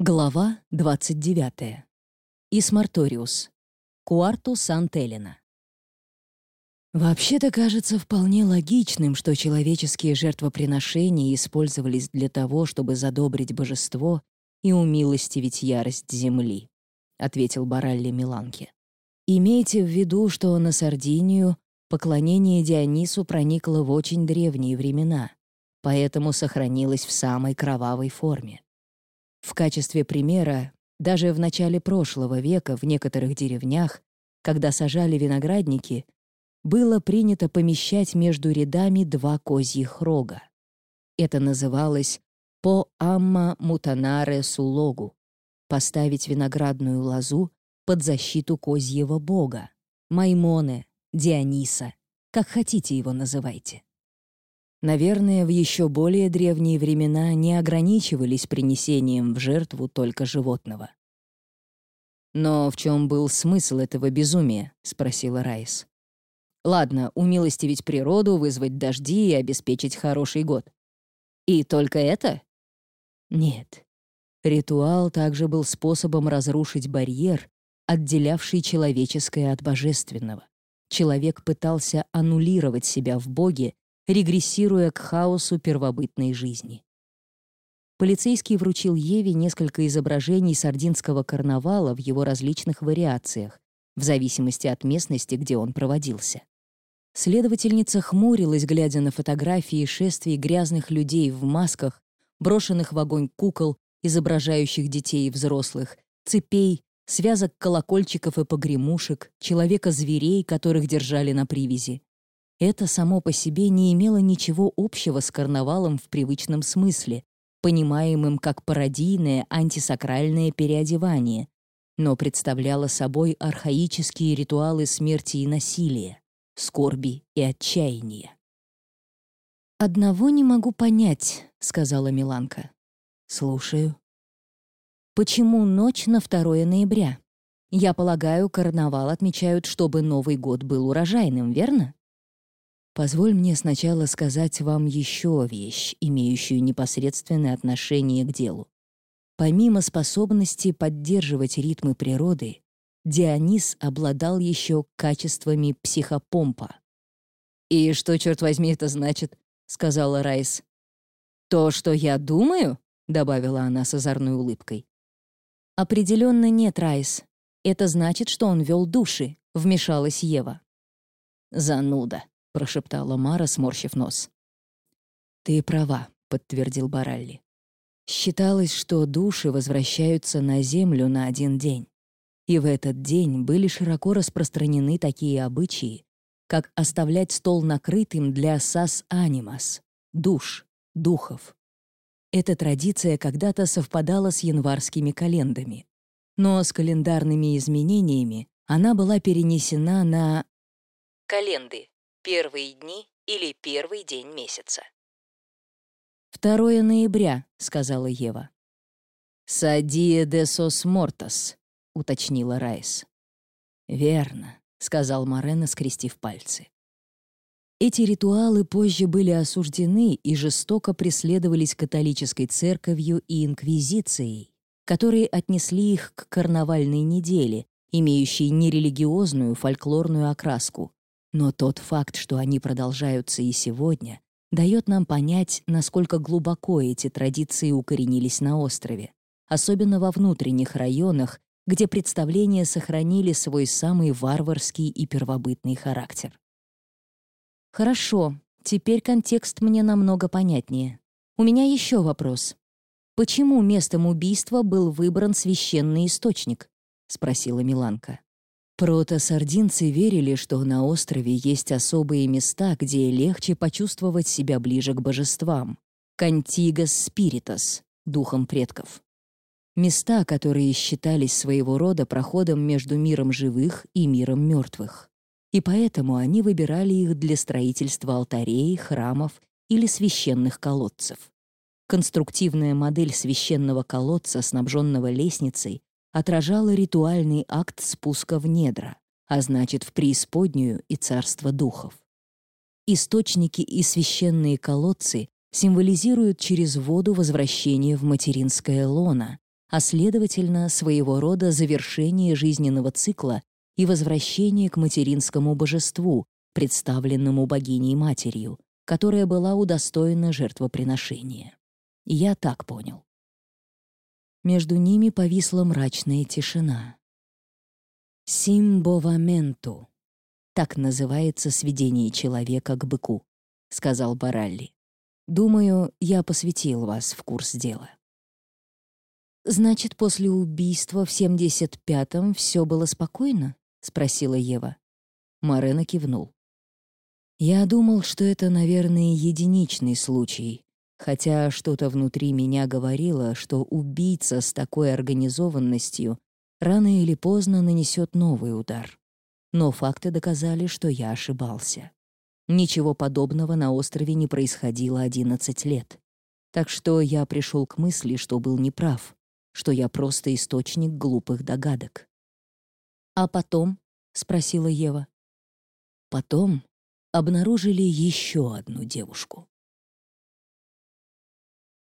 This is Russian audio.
Глава 29. Исмарториус. Куарту Сан-Телена. Вообще-то кажется вполне логичным, что человеческие жертвоприношения использовались для того, чтобы задобрить божество и умилостивить ярость земли, ответил Баралли Миланке. Имейте в виду, что на Сардинию поклонение Дионису проникло в очень древние времена, поэтому сохранилось в самой кровавой форме. В качестве примера, даже в начале прошлого века в некоторых деревнях, когда сажали виноградники, было принято помещать между рядами два козьих рога. Это называлось «по амма мутанаре сулогу» — поставить виноградную лозу под защиту козьего бога, Маймоне, Диониса, как хотите его называйте. Наверное, в еще более древние времена не ограничивались принесением в жертву только животного. «Но в чем был смысл этого безумия?» — спросила Райс. «Ладно, умилостивить природу, вызвать дожди и обеспечить хороший год. И только это?» «Нет. Ритуал также был способом разрушить барьер, отделявший человеческое от божественного. Человек пытался аннулировать себя в Боге регрессируя к хаосу первобытной жизни. Полицейский вручил Еве несколько изображений сардинского карнавала в его различных вариациях, в зависимости от местности, где он проводился. Следовательница хмурилась, глядя на фотографии шествий грязных людей в масках, брошенных в огонь кукол, изображающих детей и взрослых, цепей, связок колокольчиков и погремушек, человека-зверей, которых держали на привязи. Это само по себе не имело ничего общего с карнавалом в привычном смысле, понимаемым как пародийное антисакральное переодевание, но представляло собой архаические ритуалы смерти и насилия, скорби и отчаяния. «Одного не могу понять», — сказала Миланка. «Слушаю». «Почему ночь на 2 ноября? Я полагаю, карнавал отмечают, чтобы Новый год был урожайным, верно?» Позволь мне сначала сказать вам еще вещь, имеющую непосредственное отношение к делу. Помимо способности поддерживать ритмы природы, Дионис обладал еще качествами психопомпа. «И что, черт возьми, это значит?» — сказала Райс. «То, что я думаю?» — добавила она с озорной улыбкой. «Определенно нет, Райс. Это значит, что он вел души», — вмешалась Ева. «Зануда», — прошептала Мара, сморщив нос. «Ты права», — подтвердил Баралли. Считалось, что души возвращаются на Землю на один день. И в этот день были широко распространены такие обычаи, как оставлять стол накрытым для сас-анимас — душ, духов. Эта традиция когда-то совпадала с январскими календами, но с календарными изменениями она была перенесена на календы первые дни или первый день месяца. «Второе ноября», — сказала Ева. «Садия де сос мортас», — уточнила Райс. «Верно», — сказал Морено, скрестив пальцы. Эти ритуалы позже были осуждены и жестоко преследовались католической церковью и инквизицией, которые отнесли их к карнавальной неделе, имеющей нерелигиозную фольклорную окраску, но тот факт, что они продолжаются и сегодня, дает нам понять, насколько глубоко эти традиции укоренились на острове, особенно во внутренних районах, где представления сохранили свой самый варварский и первобытный характер. Хорошо, теперь контекст мне намного понятнее. У меня еще вопрос. Почему местом убийства был выбран священный источник? спросила Миланка. Протосардинцы верили, что на острове есть особые места, где легче почувствовать себя ближе к божествам. Кантигас спиритас, духом предков. Места, которые считались своего рода проходом между миром живых и миром мертвых. И поэтому они выбирали их для строительства алтарей, храмов или священных колодцев. Конструктивная модель священного колодца, снабженного лестницей, отражала ритуальный акт спуска в недра, а значит, в преисподнюю и царство духов. Источники и священные колодцы символизируют через воду возвращение в материнское лоно, а следовательно, своего рода завершение жизненного цикла и возвращение к материнскому божеству, представленному богиней-матерью, которая была удостоена жертвоприношения. Я так понял. Между ними повисла мрачная тишина. «Симбоваменту» — так называется сведение человека к быку, — сказал Баралли. «Думаю, я посвятил вас в курс дела». «Значит, после убийства в 75-м все было спокойно?» — спросила Ева. Марена кивнул. «Я думал, что это, наверное, единичный случай, хотя что-то внутри меня говорило, что убийца с такой организованностью рано или поздно нанесет новый удар. Но факты доказали, что я ошибался. Ничего подобного на острове не происходило 11 лет. Так что я пришел к мысли, что был неправ, что я просто источник глупых догадок. «А потом?» — спросила Ева. «Потом обнаружили еще одну девушку».